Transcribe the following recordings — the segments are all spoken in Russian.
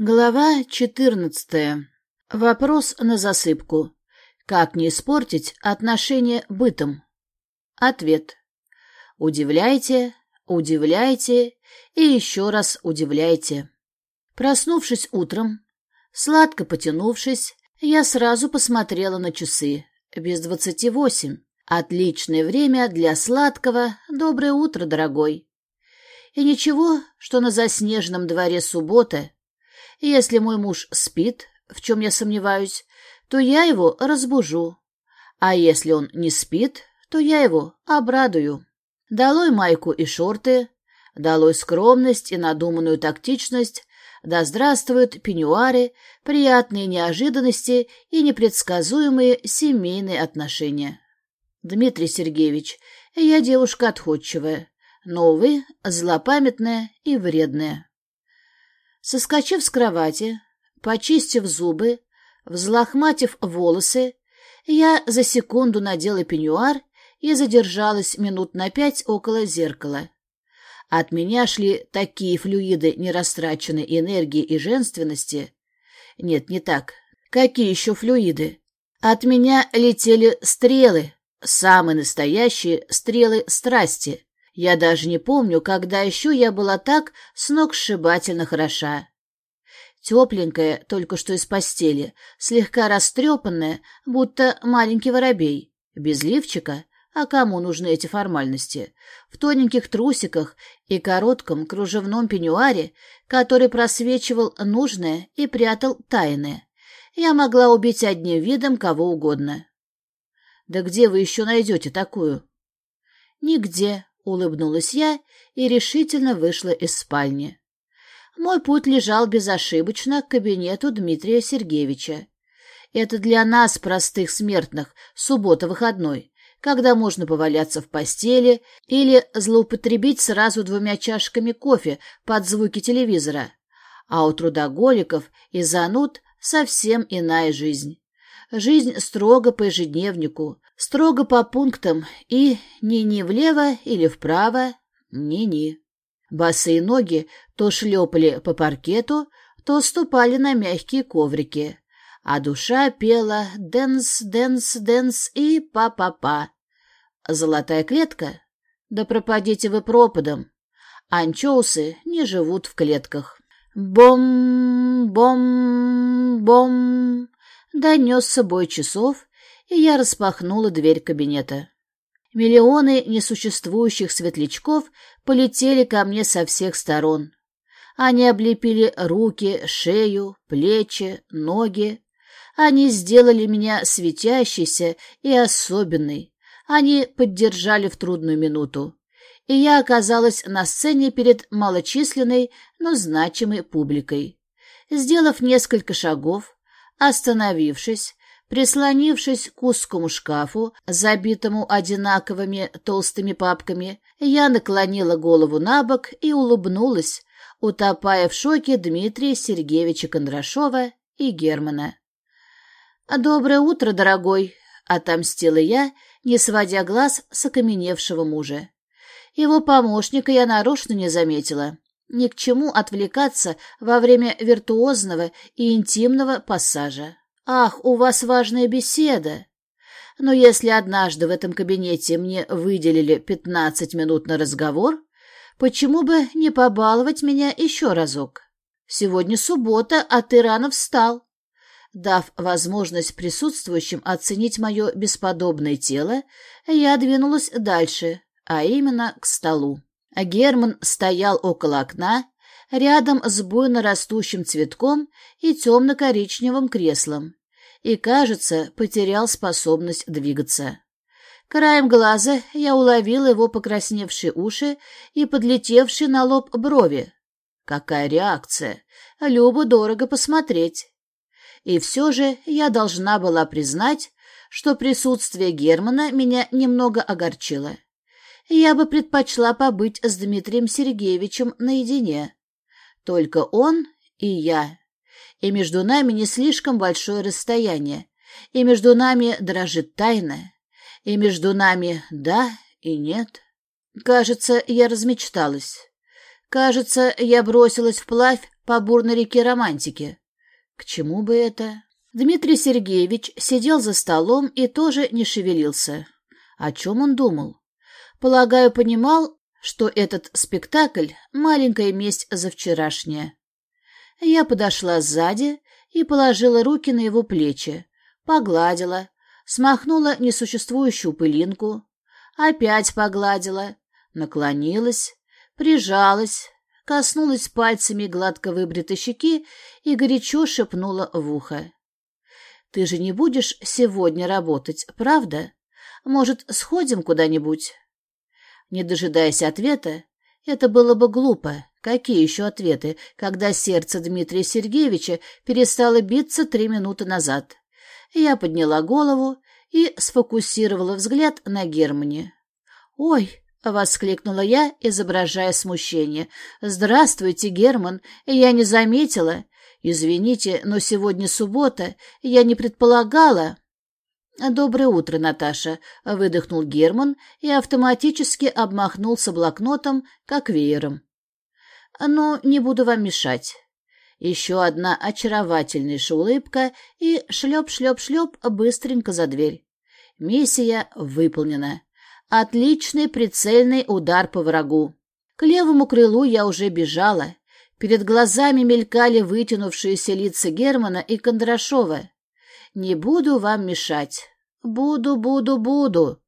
Глава 14. Вопрос на засыпку. Как не испортить отношения бытом? Ответ. Удивляйте, удивляйте и еще раз удивляйте. Проснувшись утром, сладко потянувшись, я сразу посмотрела на часы. Без двадцати восемь. Отличное время для сладкого. Доброе утро, дорогой. И ничего, что на заснеженном дворе суббота — если мой муж спит, в чем я сомневаюсь, то я его разбужу. А если он не спит, то я его обрадую. Долой майку и шорты, долой скромность и надуманную тактичность, да здравствуют пеньюары, приятные неожиданности и непредсказуемые семейные отношения. Дмитрий Сергеевич, я девушка отходчивая, но, увы, злопамятная и вредная. Соскочив с кровати, почистив зубы, взлохматив волосы, я за секунду надела пеньюар и задержалась минут на пять около зеркала. От меня шли такие флюиды нерастраченной энергии и женственности. Нет, не так. Какие еще флюиды? От меня летели стрелы, самые настоящие стрелы страсти. Я даже не помню, когда еще я была так сногсшибательно хороша. Тепленькая, только что из постели, слегка растрепанная, будто маленький воробей, без лифчика, а кому нужны эти формальности, в тоненьких трусиках и коротком кружевном пеньюаре, который просвечивал нужное и прятал тайное. Я могла убить одним видом кого угодно. Да где вы еще найдете такую? Нигде, Улыбнулась я и решительно вышла из спальни. Мой путь лежал безошибочно к кабинету Дмитрия Сергеевича. Это для нас, простых смертных, суббота-выходной, когда можно поваляться в постели или злоупотребить сразу двумя чашками кофе под звуки телевизора. А у трудоголиков и зануд совсем иная жизнь. Жизнь строго по ежедневнику, строго по пунктам и ни-ни влево или вправо, ни-ни. Босые ноги то шлепали по паркету, то ступали на мягкие коврики, а душа пела «dance, dance, dance» и «па-па-па». Золотая клетка? Да пропадите вы пропадом. Анчоусы не живут в клетках. Бом, бом, бом. Донесся бой часов, и я распахнула дверь кабинета. Миллионы несуществующих светлячков полетели ко мне со всех сторон. Они облепили руки, шею, плечи, ноги. Они сделали меня светящейся и особенной. Они поддержали в трудную минуту. И я оказалась на сцене перед малочисленной, но значимой публикой. Сделав несколько шагов, остановившись, Прислонившись к узкому шкафу, забитому одинаковыми толстыми папками, я наклонила голову на бок и улыбнулась, утопая в шоке Дмитрия Сергеевича Кондрашова и Германа. «Доброе утро, дорогой!» — отомстила я, не сводя глаз с окаменевшего мужа. Его помощника я нарочно не заметила. Ни к чему отвлекаться во время виртуозного и интимного пассажа. «Ах, у вас важная беседа!» Но если однажды в этом кабинете мне выделили пятнадцать минут на разговор, почему бы не побаловать меня еще разок? Сегодня суббота, а ты рано встал. Дав возможность присутствующим оценить мое бесподобное тело, я двинулась дальше, а именно к столу. Герман стоял около окна, рядом с буйно растущим цветком и темно-коричневым креслом, и, кажется, потерял способность двигаться. Краем глаза я уловила его покрасневшие уши и подлетевшие на лоб брови. Какая реакция! Любо дорого посмотреть. И все же я должна была признать, что присутствие Германа меня немного огорчило. Я бы предпочла побыть с Дмитрием Сергеевичем наедине. Только он и я и между нами не слишком большое расстояние, и между нами дрожит тайна, и между нами да и нет. Кажется, я размечталась. Кажется, я бросилась вплавь по бурной реке романтики. К чему бы это? Дмитрий Сергеевич сидел за столом и тоже не шевелился. О чем он думал? Полагаю, понимал, что этот спектакль — маленькая месть за вчерашнее. Я подошла сзади и положила руки на его плечи, погладила, смахнула несуществующую пылинку, опять погладила, наклонилась, прижалась, коснулась пальцами гладко выбритой щеки и горячо шепнула в ухо. «Ты же не будешь сегодня работать, правда? Может, сходим куда-нибудь?» Не дожидаясь ответа, это было бы глупо. Какие еще ответы, когда сердце Дмитрия Сергеевича перестало биться три минуты назад? Я подняла голову и сфокусировала взгляд на Германе. «Ой!» — воскликнула я, изображая смущение. «Здравствуйте, Герман! Я не заметила. Извините, но сегодня суббота. Я не предполагала...» «Доброе утро, Наташа», — выдохнул Герман и автоматически обмахнулся блокнотом, как веером. «Ну, не буду вам мешать». Еще одна очаровательнейшая улыбка и шлеп-шлеп-шлеп быстренько за дверь. Миссия выполнена. Отличный прицельный удар по врагу. К левому крылу я уже бежала. Перед глазами мелькали вытянувшиеся лица Германа и Кондрашова. Не буду вам мешать. Буду, буду, буду.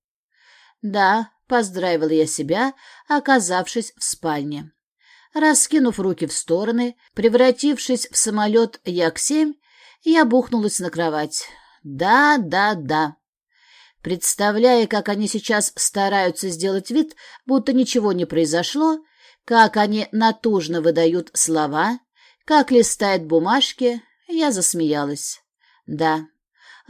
Да, поздравила я себя, оказавшись в спальне. Раскинув руки в стороны, превратившись в самолет Як-7, я бухнулась на кровать. Да, да, да. Представляя, как они сейчас стараются сделать вид, будто ничего не произошло, как они натужно выдают слова, как листают бумажки, я засмеялась. Да,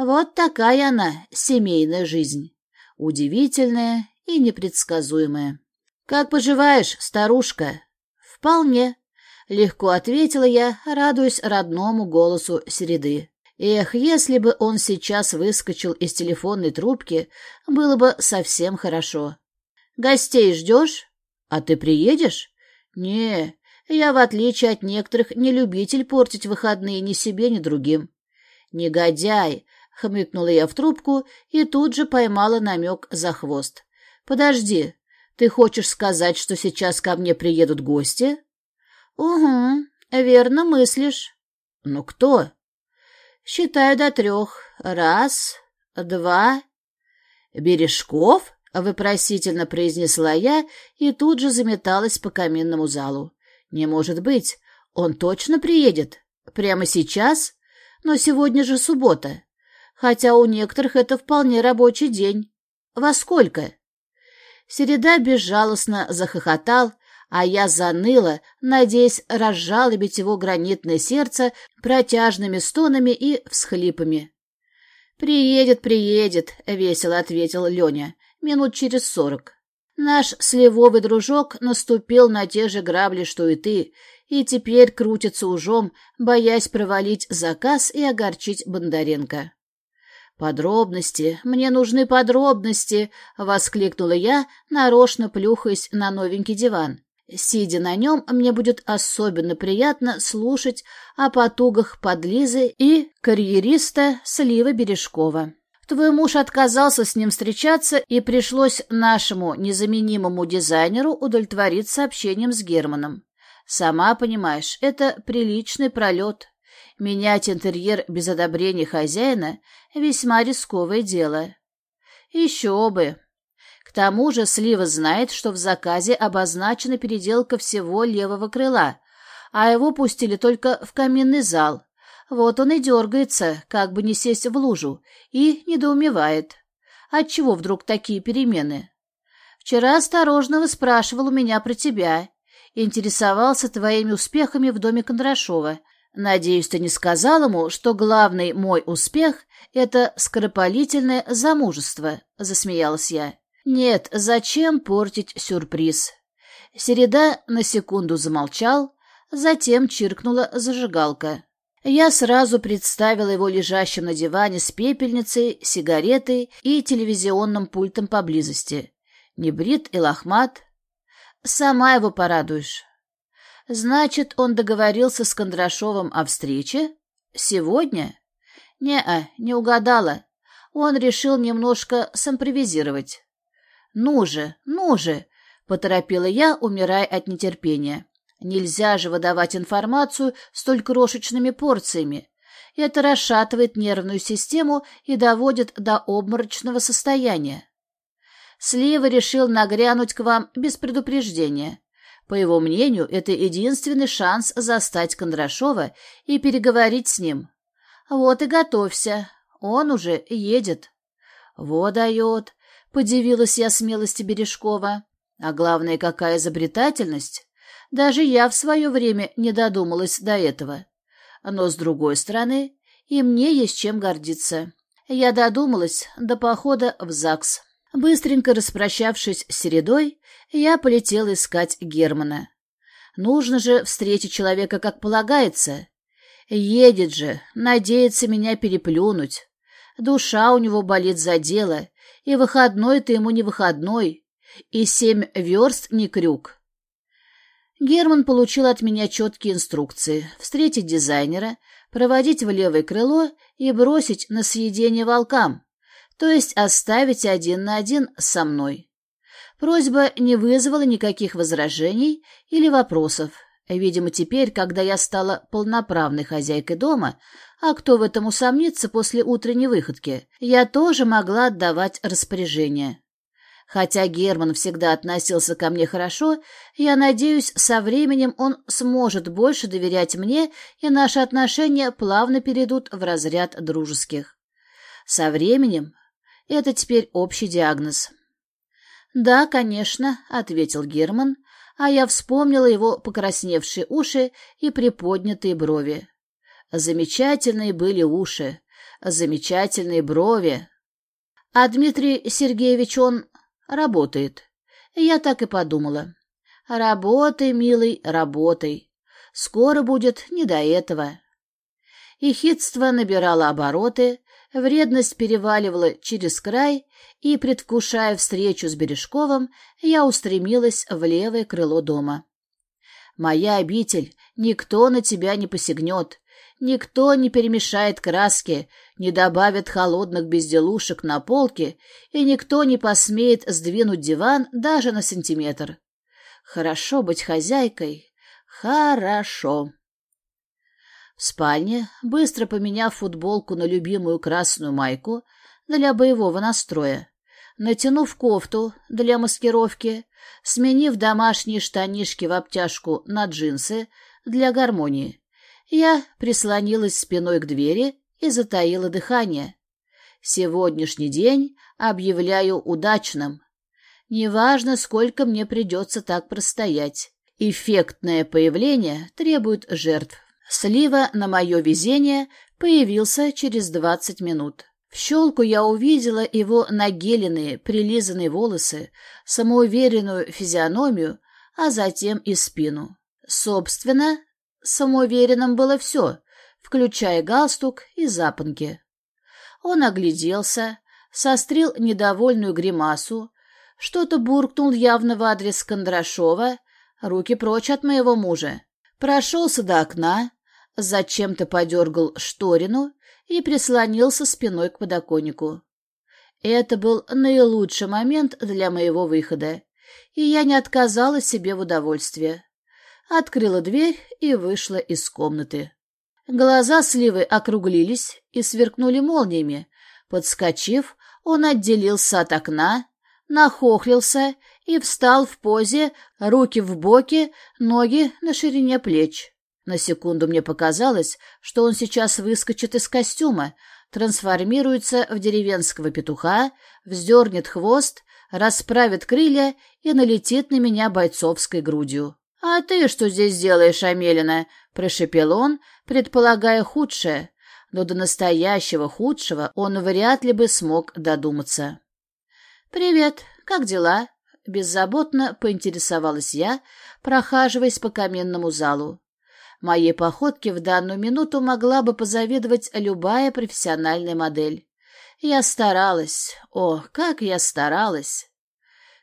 вот такая она, семейная жизнь. Удивительная и непредсказуемая. «Как поживаешь, старушка?» «Вполне», — легко ответила я, радуясь родному голосу Середы. Эх, если бы он сейчас выскочил из телефонной трубки, было бы совсем хорошо. «Гостей ждешь? А ты приедешь?» «Не, я, в отличие от некоторых, не любитель портить выходные ни себе, ни другим». «Негодяй!» — хмыкнула я в трубку и тут же поймала намек за хвост. «Подожди, ты хочешь сказать, что сейчас ко мне приедут гости?» «Угу, верно мыслишь». «Ну кто?» Считаю до трех. Раз, два. «Бережков?» — выпросительно произнесла я и тут же заметалась по каминному залу. «Не может быть. Он точно приедет? Прямо сейчас? Но сегодня же суббота. Хотя у некоторых это вполне рабочий день. Во сколько?» Середа безжалостно захохотал, а я заныла, надеясь разжалобить его гранитное сердце протяжными стонами и всхлипами. «Приедет, приедет», — весело ответил Леня, — «минут через сорок». Наш сливовый дружок наступил на те же грабли, что и ты, и теперь крутится ужом, боясь провалить заказ и огорчить Бондаренко. «Подробности, мне нужны подробности!» — воскликнула я, нарочно плюхаясь на новенький диван. Сидя на нем, мне будет особенно приятно слушать о потугах подлизы и карьериста Слива Бережкова. Твой муж отказался с ним встречаться, и пришлось нашему незаменимому дизайнеру удовлетвориться общением с Германом. Сама понимаешь, это приличный пролет. Менять интерьер без одобрения хозяина — весьма рисковое дело. Еще бы. К тому же Слива знает, что в заказе обозначена переделка всего левого крыла, а его пустили только в каминный зал. Вот он и дергается, как бы не сесть в лужу, и недоумевает. Отчего вдруг такие перемены? Вчера осторожно спрашивал у меня про тебя. Интересовался твоими успехами в доме Кондрашова. Надеюсь, ты не сказал ему, что главный мой успех — это скоропалительное замужество, — засмеялась я. Нет, зачем портить сюрприз? Середа на секунду замолчал, затем чиркнула зажигалка. Я сразу представила его лежащим на диване с пепельницей, сигаретой и телевизионным пультом поблизости. Небрит и лохмат. Сама его порадуешь. Значит, он договорился с Кондрашовым о встрече? Сегодня? Не-а, не угадала. Он решил немножко симпровизировать. «Ну же, ну же!» — поторопила я, умирая от нетерпения. «Нельзя же выдавать информацию столь крошечными порциями. Это расшатывает нервную систему и доводит до обморочного состояния. Слива решил нагрянуть к вам без предупреждения. По его мнению, это единственный шанс застать Кондрашова и переговорить с ним. Вот и готовься, он уже едет. Вот дает, подивилась я смелости Бережкова. А главное, какая изобретательность. Даже я в свое время не додумалась до этого. Но, с другой стороны, и мне есть чем гордиться. Я додумалась до похода в ЗАГС. Быстренько распрощавшись с Середой, я полетела искать Германа. Нужно же встретить человека как полагается. Едет же, надеется меня переплюнуть. Душа у него болит за дело, и выходной-то ему не выходной, и семь верст не крюк. Герман получил от меня четкие инструкции встретить дизайнера, проводить в левое крыло и бросить на съедение волкам, то есть оставить один на один со мной. Просьба не вызвала никаких возражений или вопросов. Видимо, теперь, когда я стала полноправной хозяйкой дома, а кто в этом усомнится после утренней выходки, я тоже могла отдавать распоряжение. Хотя Герман всегда относился ко мне хорошо, я надеюсь, со временем он сможет больше доверять мне, и наши отношения плавно перейдут в разряд дружеских. Со временем это теперь общий диагноз. «Да, конечно», — ответил Герман, а я вспомнила его покрасневшие уши и приподнятые брови. Замечательные были уши, замечательные брови. А Дмитрий Сергеевич, он Работает. Я так и подумала. Работай, милый, работай. Скоро будет не до этого. И хитство набирало обороты, вредность переваливала через край, и, предвкушая встречу с Бережковым, я устремилась в левое крыло дома. «Моя обитель, никто на тебя не посягнет, Никто не перемешает краски, не добавит холодных безделушек на полке, и никто не посмеет сдвинуть диван даже на сантиметр. Хорошо быть хозяйкой. Хорошо. В спальне, быстро поменяв футболку на любимую красную майку для боевого настроя, натянув кофту для маскировки, сменив домашние штанишки в обтяжку на джинсы для гармонии, я прислонилась спиной к двери и затаила дыхание. Сегодняшний день объявляю удачным. Неважно, сколько мне придется так простоять. Эффектное появление требует жертв. Слива на мое везение появился через двадцать минут. В щелку я увидела его нагеленные, прилизанные волосы, самоуверенную физиономию, а затем и спину. Собственно, Самоуверенным было все, включая галстук и запонки. Он огляделся, сострил недовольную гримасу, что-то буркнул явно в адрес Кондрашова, руки прочь от моего мужа, прошелся до окна, зачем-то подергал шторину и прислонился спиной к подоконнику. Это был наилучший момент для моего выхода, и я не отказала себе в удовольствии открыла дверь и вышла из комнаты. Глаза сливы округлились и сверкнули молниями. Подскочив, он отделился от окна, нахохлился и встал в позе, руки в боки, ноги на ширине плеч. На секунду мне показалось, что он сейчас выскочит из костюма, трансформируется в деревенского петуха, вздернет хвост, расправит крылья и налетит на меня бойцовской грудью. «А ты что здесь делаешь, Амелина?» — прошепел он, предполагая худшее, но до настоящего худшего он вряд ли бы смог додуматься. «Привет, как дела?» — беззаботно поинтересовалась я, прохаживаясь по каменному залу. Моей походке в данную минуту могла бы позавидовать любая профессиональная модель. Я старалась. О, как я старалась!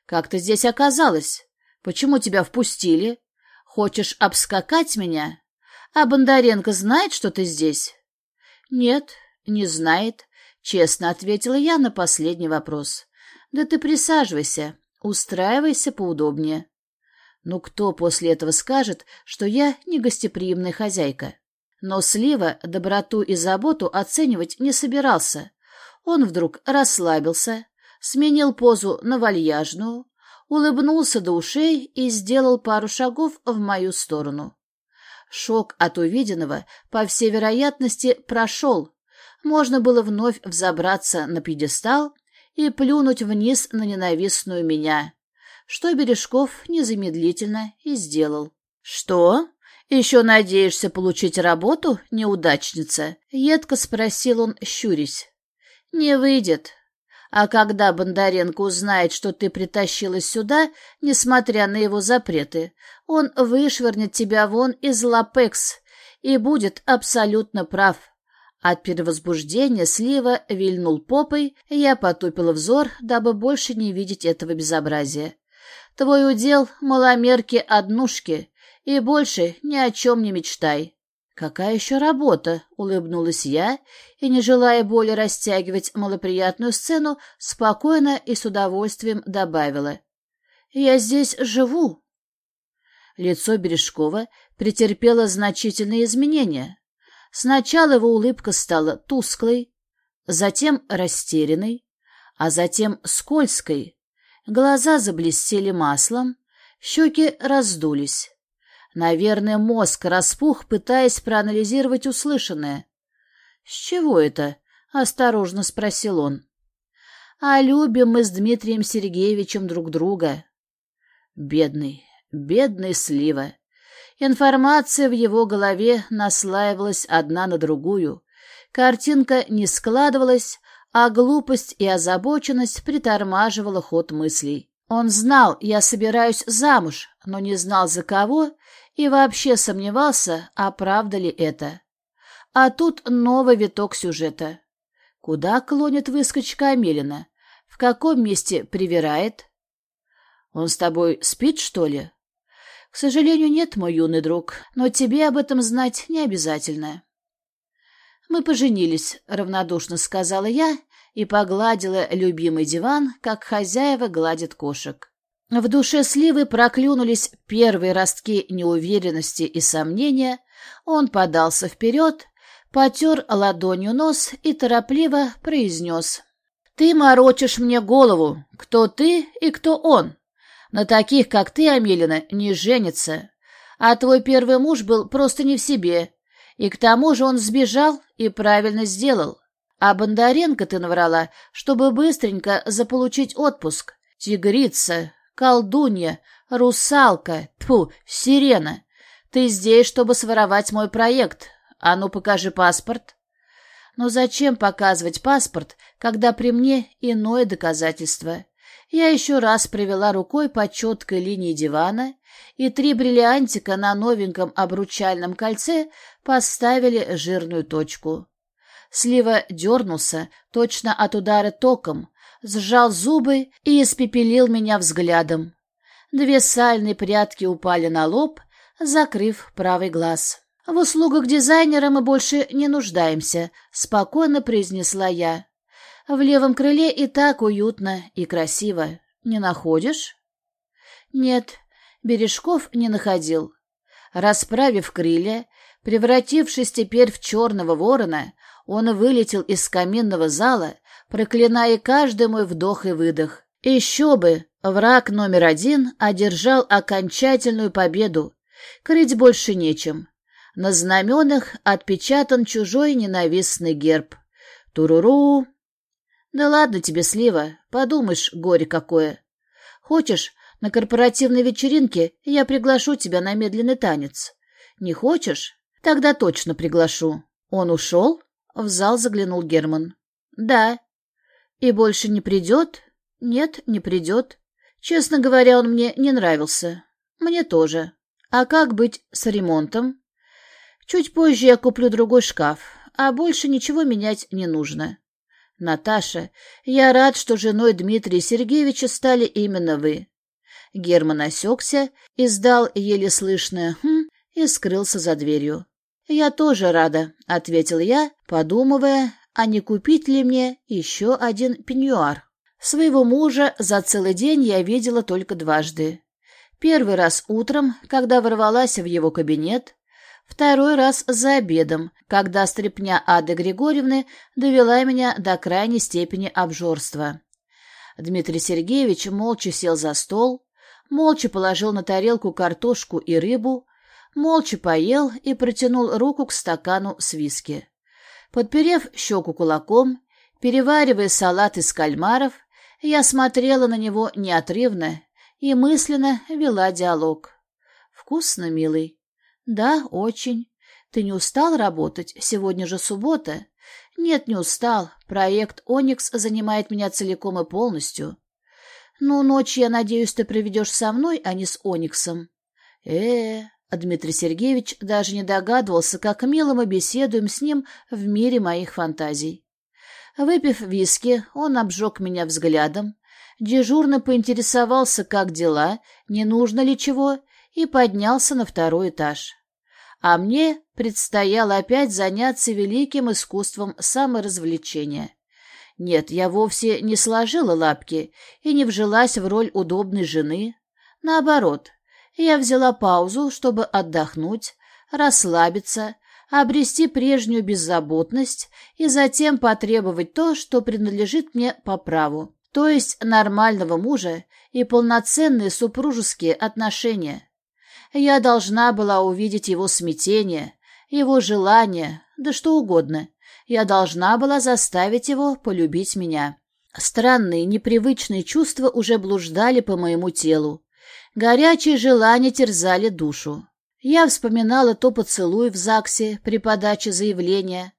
«Как ты здесь оказалась? Почему тебя впустили?» Хочешь обскакать меня? А Бондаренко знает, что ты здесь? Нет, не знает, честно ответила я на последний вопрос. Да ты присаживайся, устраивайся поудобнее. Ну кто после этого скажет, что я не гостеприимная хозяйка? Но Слива доброту и заботу оценивать не собирался. Он вдруг расслабился, сменил позу на вальяжную, улыбнулся до ушей и сделал пару шагов в мою сторону. Шок от увиденного, по всей вероятности, прошел. Можно было вновь взобраться на пьедестал и плюнуть вниз на ненавистную меня, что Бережков незамедлительно и сделал. «Что? Еще надеешься получить работу, неудачница?» — едко спросил он, щурясь. «Не выйдет. А когда Бондаренко узнает, что ты притащилась сюда, несмотря на его запреты, он вышвырнет тебя вон из Лапекс и будет абсолютно прав». От перевозбуждения слива вильнул попой, я потупила взор, дабы больше не видеть этого безобразия. Твой удел — маломерки-однушки, и больше ни о чем не мечтай. «Какая еще работа?» — улыбнулась я и, не желая более растягивать малоприятную сцену, спокойно и с удовольствием добавила. «Я здесь живу». Лицо Бережкова претерпело значительные изменения. Сначала его улыбка стала тусклой, затем растерянной, а затем скользкой, Глаза заблестели маслом, щеки раздулись. Наверное, мозг распух, пытаясь проанализировать услышанное. «С чего это?» — осторожно спросил он. «А любим мы с Дмитрием Сергеевичем друг друга». Бедный, бедный Слива. Информация в его голове наслаивалась одна на другую. Картинка не складывалась, а глупость и озабоченность притормаживала ход мыслей. Он знал, я собираюсь замуж, но не знал за кого и вообще сомневался, а правда ли это. А тут новый виток сюжета. Куда клонит выскочка Амелина? В каком месте привирает? Он с тобой спит, что ли? К сожалению, нет, мой юный друг, но тебе об этом знать не обязательно. «Мы поженились», — равнодушно сказала я и погладила любимый диван, как хозяева гладят кошек. В душе Сливы проклюнулись первые ростки неуверенности и сомнения. Он подался вперед, потер ладонью нос и торопливо произнес. «Ты морочишь мне голову. Кто ты и кто он? На таких, как ты, Амелина, не женится. А твой первый муж был просто не в себе, и к тому же он сбежал и правильно сделал. А Бондаренко ты наврала, чтобы быстренько заполучить отпуск. Тигрица, колдунья, русалка, тьфу, сирена. Ты здесь, чтобы своровать мой проект. А ну, покажи паспорт. Но зачем показывать паспорт, когда при мне иное доказательство? Я еще раз провела рукой по четкой линии дивана, и три бриллиантика на новеньком обручальном кольце поставили жирную точку. Слива дернулся, точно от удара током, сжал зубы и испепелил меня взглядом. Две сальные прядки упали на лоб, закрыв правый глаз. «В услугах дизайнера мы больше не нуждаемся», — спокойно произнесла я. «В левом крыле и так уютно и красиво. Не находишь?» «Нет, Бережков не находил. Расправив крылья, превратившись теперь в черного ворона, он вылетел из каминного зала, проклиная каждый мой вдох и выдох. Еще бы, враг номер один одержал окончательную победу. Крыть больше нечем. На знаменах отпечатан чужой ненавистный герб. Туруру! Да ладно тебе, Слива, подумаешь, горе какое. Хочешь, на корпоративной вечеринке я приглашу тебя на медленный танец. Не хочешь? Тогда точно приглашу. Он ушел? В зал заглянул Герман. Да. И больше не придет? Нет, не придет. Честно говоря, он мне не нравился. Мне тоже. А как быть с ремонтом? Чуть позже я куплю другой шкаф, а больше ничего менять не нужно. Наташа, я рад, что женой Дмитрия Сергеевича стали именно вы. Герман осекся, издал еле слышное «хм» и скрылся за дверью. «Я тоже рада», — ответил я, подумывая, а не купить ли мне еще один пеньюар. Своего мужа за целый день я видела только дважды. Первый раз утром, когда ворвалась в его кабинет, второй раз за обедом, когда стряпня Ады Григорьевны довела меня до крайней степени обжорства. Дмитрий Сергеевич молча сел за стол, молча положил на тарелку картошку и рыбу, молча поел и протянул руку к стакану с виски. Подперев щеку кулаком, переваривая салат из кальмаров, я смотрела на него неотрывно и мысленно вела диалог. «Вкусно, милый?» «Да, очень. Ты не устал работать? Сегодня же суббота». «Нет, не устал. Проект «Оникс» занимает меня целиком и полностью». «Ну, ночь, я надеюсь, ты проведешь со мной, а не с Ониксом». «Э-э...» А Дмитрий Сергеевич даже не догадывался, как мило мы беседуем с ним в мире моих фантазий. Выпив виски, он обжег меня взглядом, дежурно поинтересовался, как дела, не нужно ли чего, и поднялся на второй этаж. А мне предстояло опять заняться великим искусством саморазвлечения. Нет, я вовсе не сложила лапки и не вжилась в роль удобной жены. Наоборот, я взяла паузу, чтобы отдохнуть, расслабиться, обрести прежнюю беззаботность и затем потребовать то, что принадлежит мне по праву, то есть нормального мужа и полноценные супружеские отношения. Я должна была увидеть его смятение, его желание, да что угодно. Я должна была заставить его полюбить меня. Странные, непривычные чувства уже блуждали по моему телу. Горячие желания терзали душу. Я вспоминала то поцелуй в ЗАГСе при подаче заявления,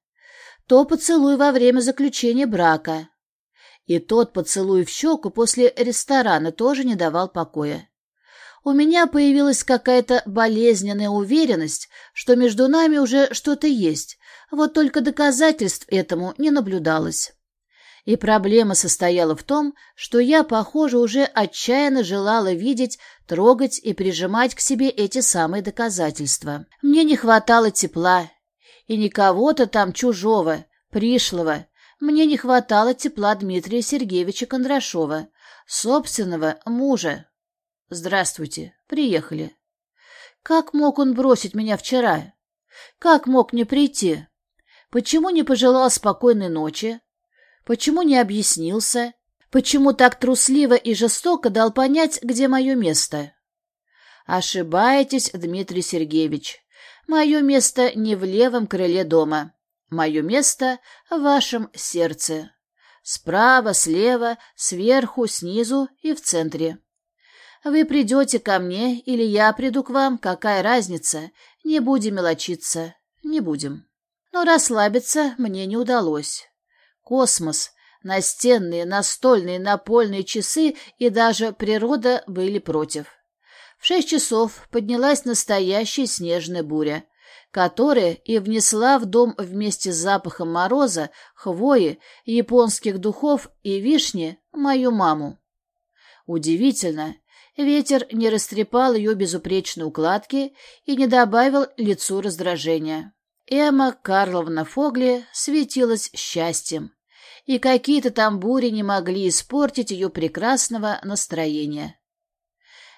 то поцелуй во время заключения брака. И тот поцелуй в щеку после ресторана тоже не давал покоя. У меня появилась какая-то болезненная уверенность, что между нами уже что-то есть, вот только доказательств этому не наблюдалось. И проблема состояла в том, что я, похоже, уже отчаянно желала видеть, трогать и прижимать к себе эти самые доказательства. Мне не хватало тепла. И не кого-то там чужого, пришлого. Мне не хватало тепла Дмитрия Сергеевича Кондрашова, собственного мужа. Здравствуйте, приехали. Как мог он бросить меня вчера? Как мог не прийти? Почему не пожелал спокойной ночи? Почему не объяснился? Почему так трусливо и жестоко дал понять, где мое место? Ошибаетесь, Дмитрий Сергеевич. Мое место не в левом крыле дома. Мое место в вашем сердце. Справа, слева, сверху, снизу и в центре. Вы придете ко мне или я приду к вам, какая разница? Не будем мелочиться, не будем. Но расслабиться мне не удалось. Космос, настенные, настольные, напольные часы и даже природа были против. В шесть часов поднялась настоящая снежная буря, которая и внесла в дом вместе с запахом мороза, хвои, японских духов и вишни мою маму. Удивительно, ветер не растрепал ее безупречной укладки и не добавил лицу раздражения. Эмма Карловна Фогли светилась счастьем и какие-то там бури не могли испортить ее прекрасного настроения.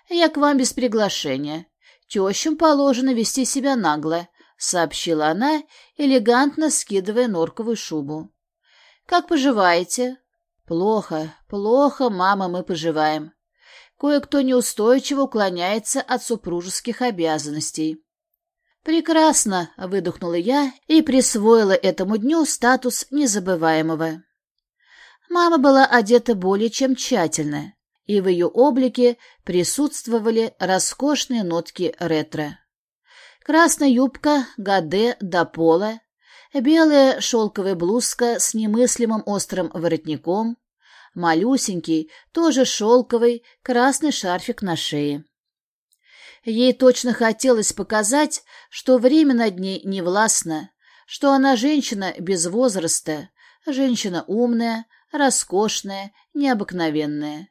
«Я к вам без приглашения. Тещам положено вести себя нагло», — сообщила она, элегантно скидывая норковую шубу. «Как поживаете?» «Плохо, плохо, мама, мы поживаем. Кое-кто неустойчиво уклоняется от супружеских обязанностей». «Прекрасно!» — выдохнула я и присвоила этому дню статус незабываемого. Мама была одета более чем тщательно, и в ее облике присутствовали роскошные нотки ретро. Красная юбка гаде до пола, белая шелковая блузка с немыслимым острым воротником, малюсенький, тоже шелковый, красный шарфик на шее. Ей точно хотелось показать, что время над ней не властно, что она женщина без возраста, женщина умная, роскошная, необыкновенная.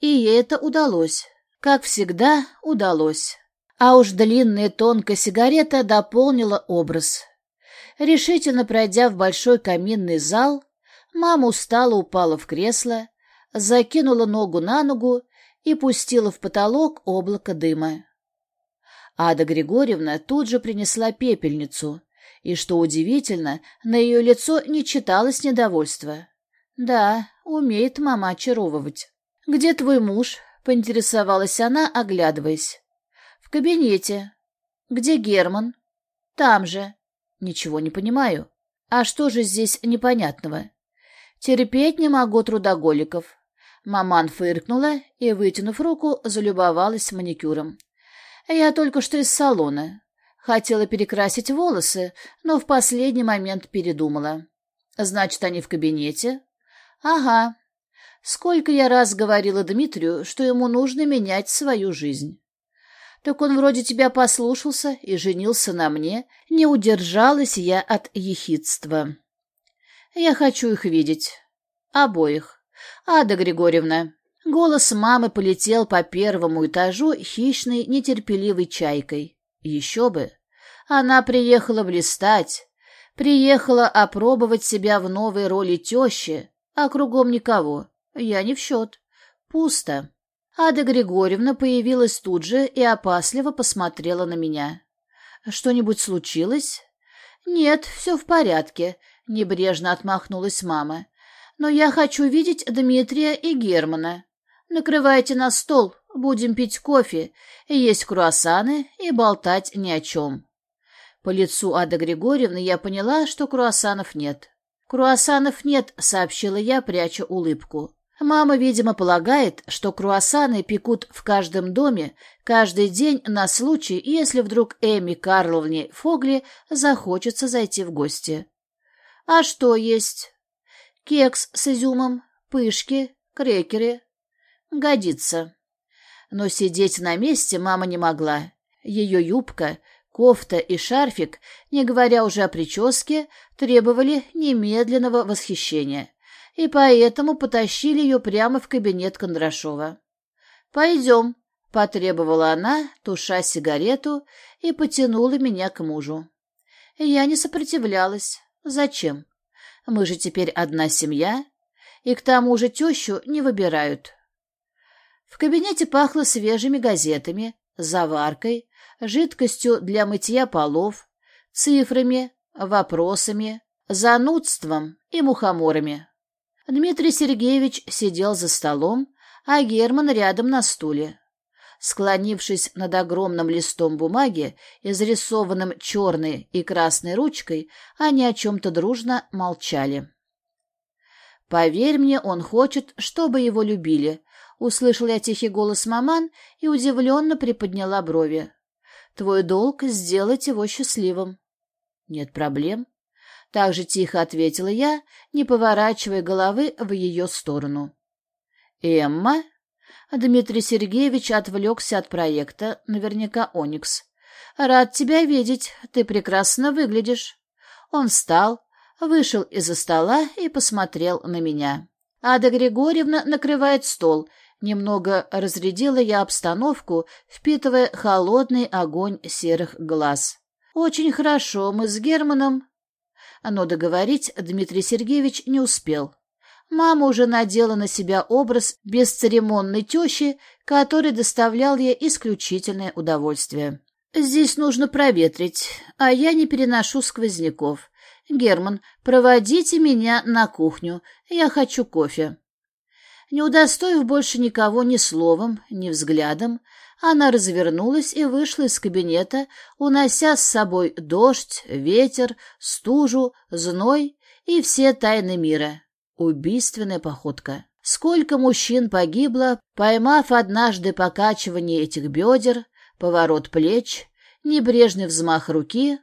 И ей это удалось. Как всегда, удалось. А уж длинная тонкая сигарета дополнила образ. Решительно пройдя в большой каминный зал, мама устало упала в кресло, закинула ногу на ногу и пустила в потолок облако дыма. Ада Григорьевна тут же принесла пепельницу, и, что удивительно, на ее лицо не читалось недовольства. Да, умеет мама очаровывать. «Где твой муж?» — поинтересовалась она, оглядываясь. «В кабинете». «Где Герман?» «Там же». «Ничего не понимаю. А что же здесь непонятного?» «Терпеть не могу трудоголиков». Маман фыркнула и, вытянув руку, залюбовалась маникюром. «Я только что из салона. Хотела перекрасить волосы, но в последний момент передумала. Значит, они в кабинете?» «Ага. Сколько я раз говорила Дмитрию, что ему нужно менять свою жизнь. Так он вроде тебя послушался и женился на мне, не удержалась я от ехидства. Я хочу их видеть. Обоих. Ада Григорьевна. Голос мамы полетел по первому этажу хищной, нетерпеливой чайкой. Еще бы. Она приехала блистать, приехала опробовать себя в новой роли тещи, а кругом никого. Я не в счет. Пусто. Ада Григорьевна появилась тут же и опасливо посмотрела на меня. «Что-нибудь случилось?» «Нет, все в порядке», — небрежно отмахнулась мама. «Но я хочу видеть Дмитрия и Германа. Накрывайте на стол, будем пить кофе, есть круассаны и болтать ни о чем». По лицу Ады Григорьевны я поняла, что круассанов нет. «Круассанов нет», — сообщила я, пряча улыбку. Мама, видимо, полагает, что круассаны пекут в каждом доме каждый день на случай, если вдруг Эми Карловне Фогли захочется зайти в гости. А что есть? Кекс с изюмом, пышки, крекеры. Годится. Но сидеть на месте мама не могла. Ее юбка Кофта и шарфик, не говоря уже о прическе, требовали немедленного восхищения, и поэтому потащили ее прямо в кабинет Кондрашова. «Пойдем», — потребовала она, туша сигарету, и потянула меня к мужу. Я не сопротивлялась. Зачем? Мы же теперь одна семья, и к тому же тещу не выбирают. В кабинете пахло свежими газетами, заваркой, жидкостью для мытья полов, цифрами, вопросами, занудством и мухоморами. Дмитрий Сергеевич сидел за столом, а Герман рядом на стуле. Склонившись над огромным листом бумаги, изрисованным черной и красной ручкой, они о чем-то дружно молчали. «Поверь мне, он хочет, чтобы его любили», — услышал я тихий голос маман и удивленно приподняла брови. Твой долг — сделать его счастливым. — Нет проблем. Так же тихо ответила я, не поворачивая головы в ее сторону. — Эмма? Дмитрий Сергеевич отвлекся от проекта, наверняка «Оникс». «Рад тебя видеть, ты прекрасно выглядишь». Он встал, вышел из-за стола и посмотрел на меня. Ада Григорьевна накрывает стол, Немного разрядила я обстановку, впитывая холодный огонь серых глаз. «Очень хорошо, мы с Германом...» Но договорить Дмитрий Сергеевич не успел. Мама уже надела на себя образ бесцеремонной тещи, который доставлял ей исключительное удовольствие. «Здесь нужно проветрить, а я не переношу сквозняков. Герман, проводите меня на кухню, я хочу кофе». Не удостоив больше никого ни словом, ни взглядом, она развернулась и вышла из кабинета, унося с собой дождь, ветер, стужу, зной и все тайны мира. Убийственная походка. Сколько мужчин погибло, поймав однажды покачивание этих бедер, поворот плеч, небрежный взмах руки.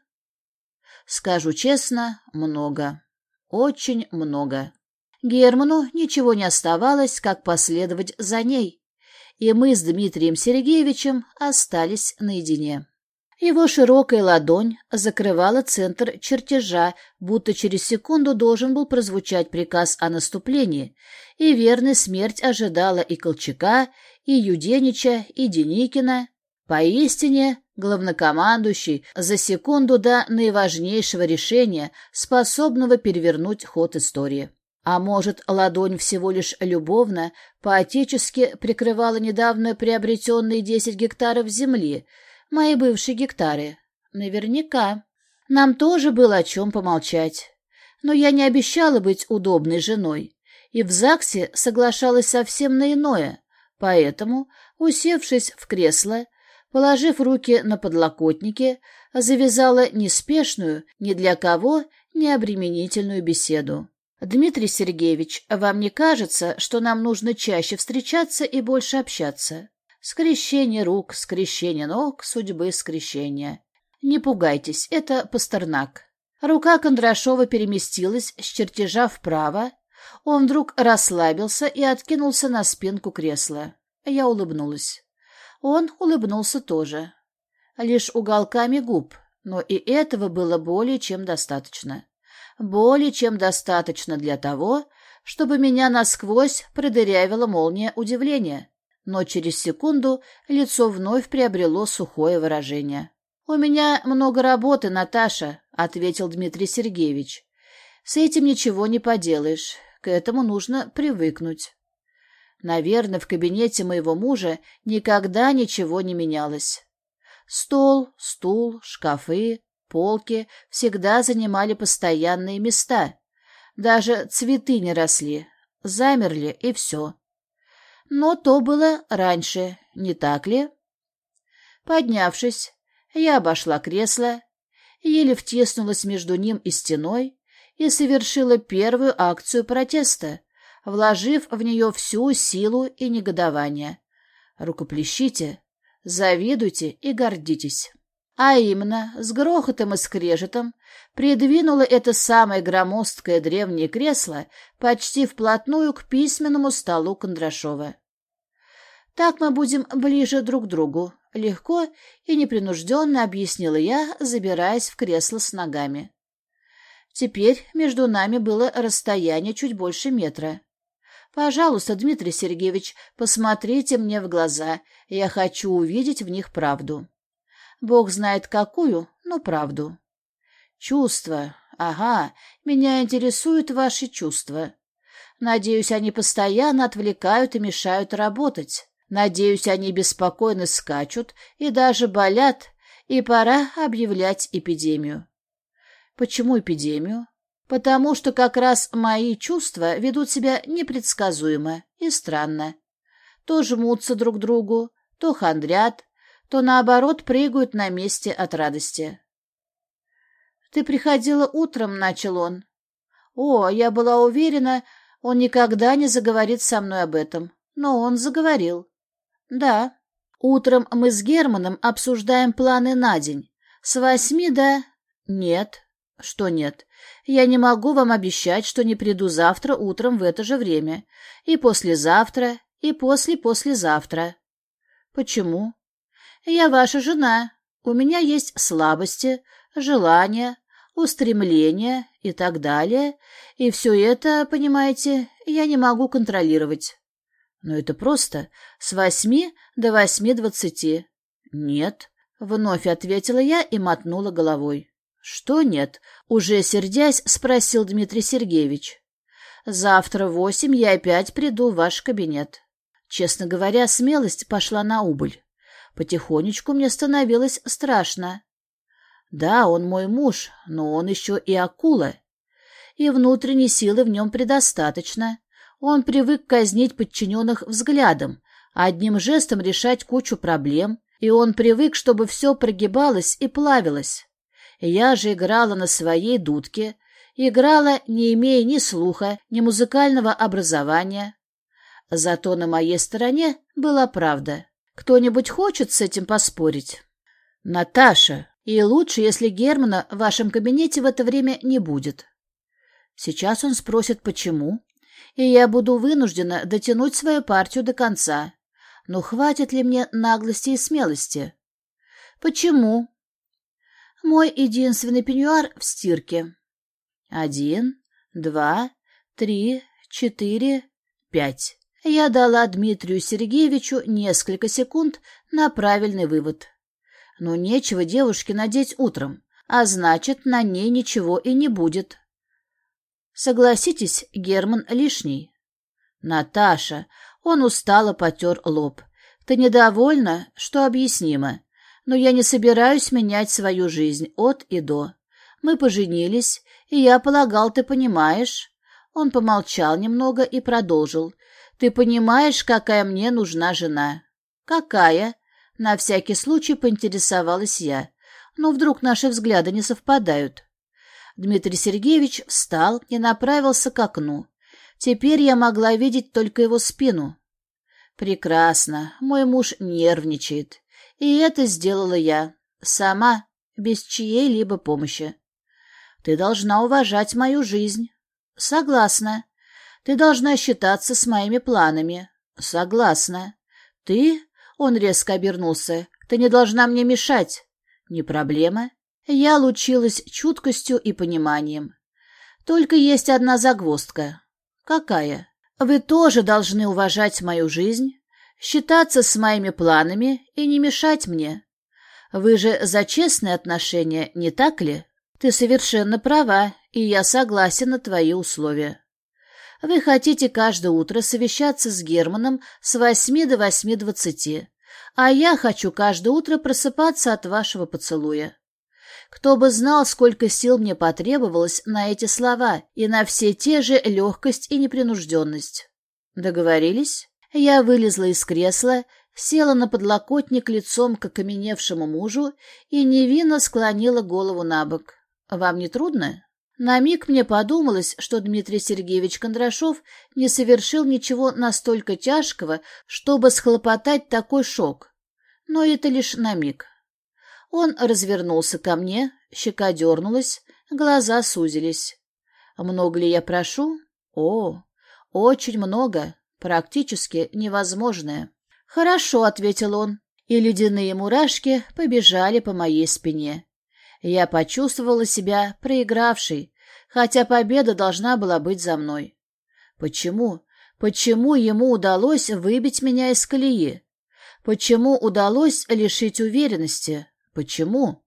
Скажу честно, много. Очень много. Герману ничего не оставалось, как последовать за ней, и мы с Дмитрием Сергеевичем остались наедине. Его широкая ладонь закрывала центр чертежа, будто через секунду должен был прозвучать приказ о наступлении, и верная смерть ожидала и Колчака, и Юденича, и Деникина. Поистине, главнокомандующий за секунду до наиважнейшего решения, способного перевернуть ход истории. А может, ладонь всего лишь любовно, по-отечески прикрывала недавно приобретенные десять гектаров земли — Мои бывшие гектары. Наверняка. Нам тоже было о чем помолчать. Но я не обещала быть удобной женой. И в ЗАГСе соглашалась совсем на иное. Поэтому, усевшись в кресло, положив руки на подлокотники, завязала неспешную, ни для кого не обременительную беседу. «Дмитрий Сергеевич, вам не кажется, что нам нужно чаще встречаться и больше общаться? Скрещение рук, скрещение ног, судьбы скрещения. Не пугайтесь, это Пастернак. Рука Кондрашова переместилась с чертежа вправо. Он вдруг расслабился и откинулся на спинку кресла. Я улыбнулась. Он улыбнулся тоже. Лишь уголками губ, но и этого было более чем достаточно. Более чем достаточно для того, чтобы меня насквозь продырявила молния удивления но через секунду лицо вновь приобрело сухое выражение. «У меня много работы, Наташа», — ответил Дмитрий Сергеевич. «С этим ничего не поделаешь. К этому нужно привыкнуть». Наверное, в кабинете моего мужа никогда ничего не менялось. Стол, стул, шкафы, полки всегда занимали постоянные места. Даже цветы не росли, замерли и все. Но то было раньше, не так ли? Поднявшись, я обошла кресло, еле втиснулась между ним и стеной и совершила первую акцию протеста, вложив в нее всю силу и негодование. Рукоплещите, завидуйте и гордитесь. А именно, с грохотом и скрежетом придвинула это самое громоздкое древнее кресло почти вплотную к письменному столу Кондрашова. Так мы будем ближе друг к другу, легко и непринужденно объяснила я, забираясь в кресло с ногами. Теперь между нами было расстояние чуть больше метра. Пожалуйста, Дмитрий Сергеевич, посмотрите мне в глаза, я хочу увидеть в них правду. Бог знает какую, но правду. Чувства. Ага, меня интересуют ваши чувства. Надеюсь, они постоянно отвлекают и мешают работать. Надеюсь, они беспокойно скачут и даже болят, и пора объявлять эпидемию. Почему эпидемию? Потому что как раз мои чувства ведут себя непредсказуемо и странно. То жмутся друг к другу, то хандрят, то, наоборот, прыгают на месте от радости. «Ты приходила утром», — начал он. «О, я была уверена, он никогда не заговорит со мной об этом. Но он заговорил. Да. Утром мы с Германом обсуждаем планы на день. С восьми до... Нет. Что нет? Я не могу вам обещать, что не приду завтра утром в это же время. И послезавтра, и после-послезавтра. Почему? Я ваша жена. У меня есть слабости, желания, устремления и так далее. И все это, понимаете, я не могу контролировать. Но это просто с восьми до восьми двадцати. Нет, вновь ответила я и мотнула головой. Что нет? Уже сердясь, спросил Дмитрий Сергеевич. Завтра в восемь я опять приду в ваш кабинет. Честно говоря, смелость пошла на убыль. Потихонечку мне становилось страшно. Да, он мой муж, но он еще и акула. И внутренней силы в нем предостаточно. Он привык казнить подчиненных взглядом, одним жестом решать кучу проблем, и он привык, чтобы все прогибалось и плавилось. Я же играла на своей дудке, играла, не имея ни слуха, ни музыкального образования. Зато на моей стороне была правда. Кто-нибудь хочет с этим поспорить? Наташа, и лучше, если Германа в вашем кабинете в это время не будет. Сейчас он спросит, почему, и я буду вынуждена дотянуть свою партию до конца. Но хватит ли мне наглости и смелости? Почему? Мой единственный пеньюар в стирке. Один, два, три, четыре, пять. Я дала Дмитрию Сергеевичу несколько секунд на правильный вывод. Но нечего девушке надеть утром, а значит, на ней ничего и не будет. Согласитесь, Герман лишний. Наташа, он устало потер лоб. Ты недовольна, что объяснимо, но я не собираюсь менять свою жизнь от и до. Мы поженились, и я полагал, ты понимаешь. Он помолчал немного и продолжил. Ты понимаешь, какая мне нужна жена? Какая? На всякий случай поинтересовалась я. Но вдруг наши взгляды не совпадают. Дмитрий Сергеевич встал и направился к окну. Теперь я могла видеть только его спину. Прекрасно, мой муж нервничает. И это сделала я. Сама, без чьей-либо помощи. Ты должна уважать мою жизнь. Согласна. Ты должна считаться с моими планами. Согласна. Ты, он резко обернулся, ты не должна мне мешать. Не проблема. Я лучилась чуткостью и пониманием. Только есть одна загвоздка. Какая? Вы тоже должны уважать мою жизнь, считаться с моими планами и не мешать мне. Вы же за честные отношения, не так ли? Ты совершенно права, и я согласен на твои условия. Вы хотите каждое утро совещаться с Германом с восьми до восьми двадцати, а я хочу каждое утро просыпаться от вашего поцелуя. Кто бы знал, сколько сил мне потребовалось на эти слова и на все те же легкость и непринужденность. Договорились? Я вылезла из кресла, села на подлокотник лицом к окаменевшему мужу и невинно склонила голову на бок. «Вам не трудно?» На миг мне подумалось, что Дмитрий Сергеевич Кондрашов не совершил ничего настолько тяжкого, чтобы схлопотать такой шок. Но это лишь на миг. Он развернулся ко мне, щека дернулась, глаза сузились. Много ли я прошу? О, очень много, практически невозможное. Хорошо, — ответил он, и ледяные мурашки побежали по моей спине. Я почувствовала себя проигравшей, хотя победа должна была быть за мной. Почему? Почему ему удалось выбить меня из колеи? Почему удалось лишить уверенности? Почему?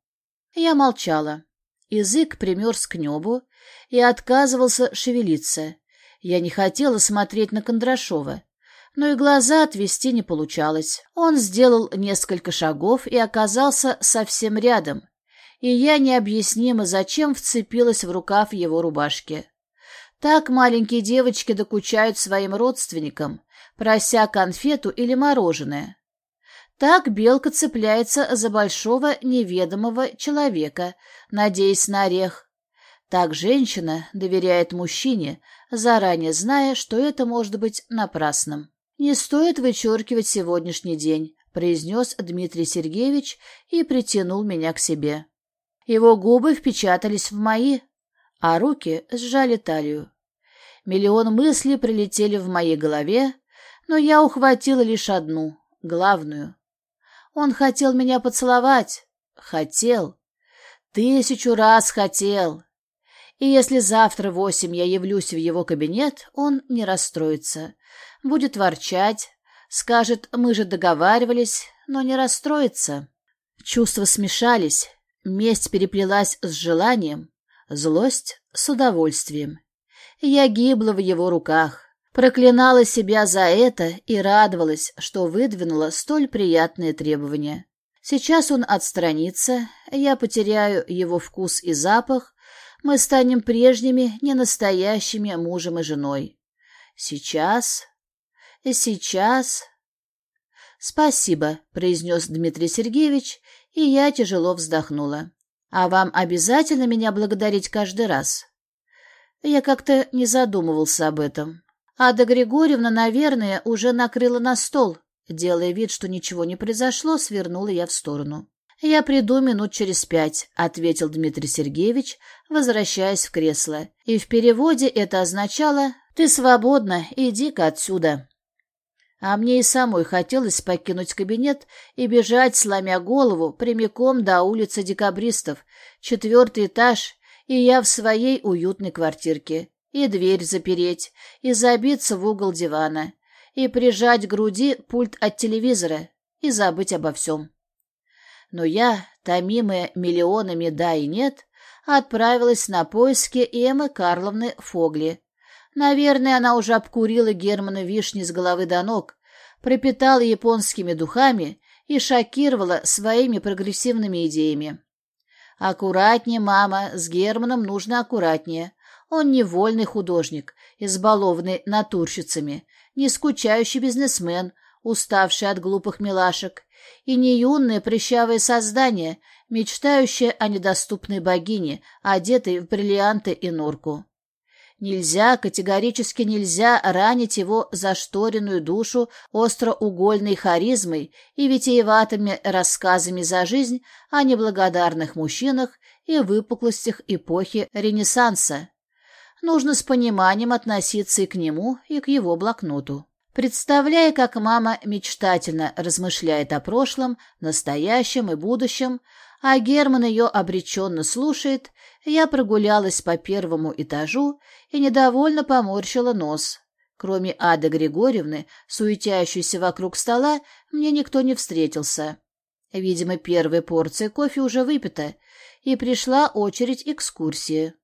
Я молчала. Язык примерз к небу и отказывался шевелиться. Я не хотела смотреть на Кондрашова, но и глаза отвести не получалось. Он сделал несколько шагов и оказался совсем рядом, и я необъяснимо зачем вцепилась в рукав его рубашки. Так маленькие девочки докучают своим родственникам, прося конфету или мороженое. Так белка цепляется за большого неведомого человека, надеясь на орех. Так женщина доверяет мужчине, заранее зная, что это может быть напрасным. «Не стоит вычеркивать сегодняшний день», — произнес Дмитрий Сергеевич и притянул меня к себе. Его губы впечатались в мои, а руки сжали талию. Миллион мыслей прилетели в моей голове, но я ухватила лишь одну, главную. Он хотел меня поцеловать. Хотел. Тысячу раз хотел. И если завтра в восемь я явлюсь в его кабинет, он не расстроится. Будет ворчать, скажет, мы же договаривались, но не расстроится. Чувства смешались, Месть переплелась с желанием, злость — с удовольствием. Я гибла в его руках, проклинала себя за это и радовалась, что выдвинула столь приятные требования. Сейчас он отстранится, я потеряю его вкус и запах, мы станем прежними, ненастоящими мужем и женой. Сейчас... Сейчас... «Спасибо», — произнес Дмитрий Сергеевич и я тяжело вздохнула. «А вам обязательно меня благодарить каждый раз?» Я как-то не задумывался об этом. Ада Григорьевна, наверное, уже накрыла на стол. Делая вид, что ничего не произошло, свернула я в сторону. «Я приду минут через пять», — ответил Дмитрий Сергеевич, возвращаясь в кресло. И в переводе это означало «Ты свободна, иди-ка отсюда». А мне и самой хотелось покинуть кабинет и бежать, сломя голову, прямиком до улицы декабристов, четвертый этаж, и я в своей уютной квартирке, и дверь запереть, и забиться в угол дивана, и прижать к груди пульт от телевизора, и забыть обо всем. Но я, томимая миллионами «да» и «нет», отправилась на поиски Эммы Карловны Фогли, Наверное, она уже обкурила Германа вишни с головы до ног, пропитала японскими духами и шокировала своими прогрессивными идеями. «Аккуратнее, мама, с Германом нужно аккуратнее. Он не вольный художник, избалованный натурщицами, не скучающий бизнесмен, уставший от глупых милашек, и не юное прыщавое создание, мечтающее о недоступной богине, одетой в бриллианты и норку. Нельзя, категорически нельзя ранить его зашторенную душу остроугольной харизмой и витиеватыми рассказами за жизнь о неблагодарных мужчинах и выпуклостях эпохи Ренессанса. Нужно с пониманием относиться и к нему, и к его блокноту. Представляя, как мама мечтательно размышляет о прошлом, настоящем и будущем, а Герман ее обреченно слушает, я прогулялась по первому этажу и недовольно поморщила нос. Кроме Ады Григорьевны, суетящейся вокруг стола, мне никто не встретился. Видимо, первая порция кофе уже выпита, и пришла очередь экскурсии.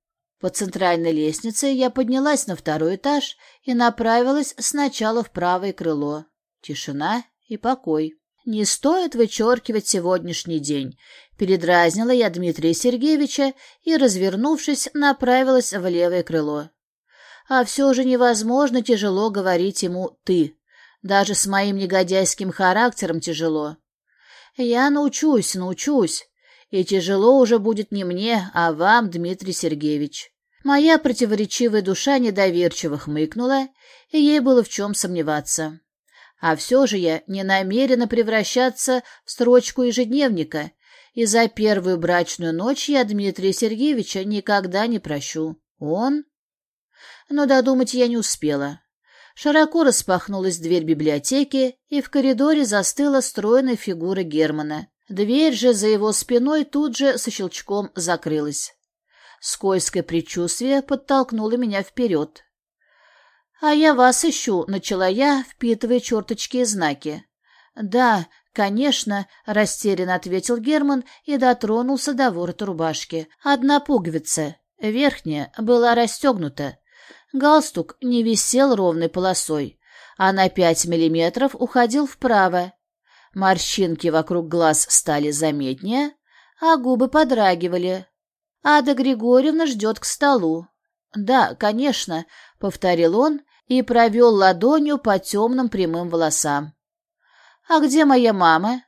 По центральной лестнице я поднялась на второй этаж и направилась сначала в правое крыло. Тишина и покой. Не стоит вычеркивать сегодняшний день. Передразнила я Дмитрия Сергеевича и, развернувшись, направилась в левое крыло. А все же невозможно тяжело говорить ему «ты». Даже с моим негодяйским характером тяжело. Я научусь, научусь. И тяжело уже будет не мне, а вам, Дмитрий Сергеевич. Моя противоречивая душа недоверчиво хмыкнула, и ей было в чем сомневаться. А все же я не намерена превращаться в строчку ежедневника, и за первую брачную ночь я Дмитрия Сергеевича никогда не прощу. Он... Но додумать я не успела. Широко распахнулась дверь библиотеки, и в коридоре застыла стройная фигура Германа. Дверь же за его спиной тут же со щелчком закрылась. Скользкое предчувствие подтолкнуло меня вперед. «А я вас ищу», — начала я, впитывая черточки и знаки. «Да, «Конечно», — растерянно ответил Герман и дотронулся до ворота рубашки. Одна пуговица, верхняя, была расстегнута. Галстук не висел ровной полосой, а на пять миллиметров уходил вправо. Морщинки вокруг глаз стали заметнее, а губы подрагивали. Ада Григорьевна ждет к столу. «Да, конечно», — повторил он и провел ладонью по темным прямым волосам. «А где моя мама?»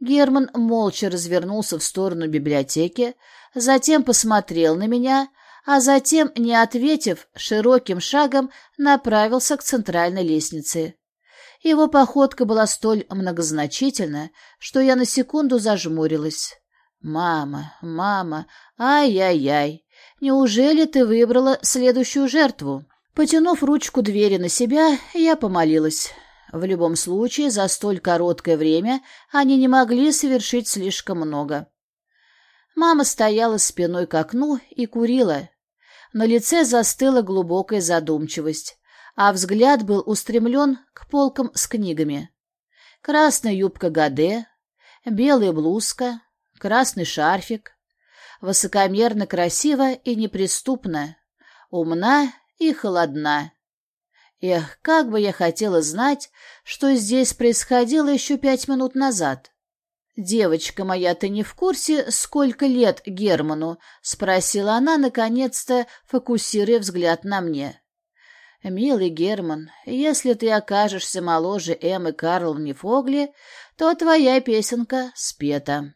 Герман молча развернулся в сторону библиотеки, затем посмотрел на меня, а затем, не ответив, широким шагом направился к центральной лестнице. Его походка была столь многозначительна, что я на секунду зажмурилась. «Мама, мама, ай-яй-яй, неужели ты выбрала следующую жертву?» Потянув ручку двери на себя, я помолилась. В любом случае, за столь короткое время они не могли совершить слишком много. Мама стояла спиной к окну и курила. На лице застыла глубокая задумчивость, а взгляд был устремлен к полкам с книгами. Красная юбка Гаде, белая блузка, красный шарфик. Высокомерно красиво и неприступно, умна и холодна. Эх, как бы я хотела знать, что здесь происходило еще пять минут назад. «Девочка моя, ты не в курсе, сколько лет Герману?» — спросила она, наконец-то фокусируя взгляд на мне. «Милый Герман, если ты окажешься моложе Эммы Карловны Фогли, то твоя песенка спета».